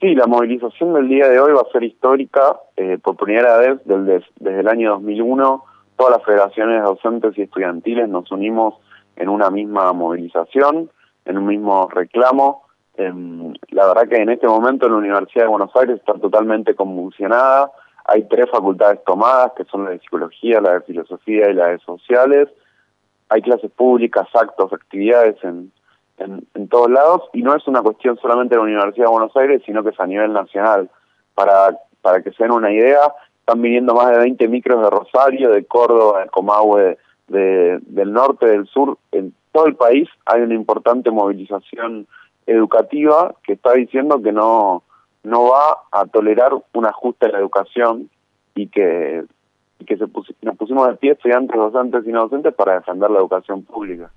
Sí, la movilización del día de hoy va a ser histórica. Eh, por primera vez desde, desde el año 2001, todas las federaciones docentes y estudiantiles nos unimos en una misma movilización, en un mismo reclamo. Em, la verdad que en este momento la Universidad de Buenos Aires está totalmente convulsionada. Hay tres facultades tomadas, que son la de psicología, la de filosofía y la de sociales. Hay clases públicas, actos, actividades en, en, todos lados y no es una cuestión solamente de la Universidad de Buenos Aires, sino que es a nivel nacional. Para, para que se den una idea, están viniendo más de 20 micros de Rosario, de Córdoba, de Comahue, de, del norte, del sur. En todo el país hay una importante movilización educativa que está diciendo que no, no va a tolerar un ajuste en la educación y que, que se nos pusimos de pie estudiantes, docentes y no docentes para defender la educación pública.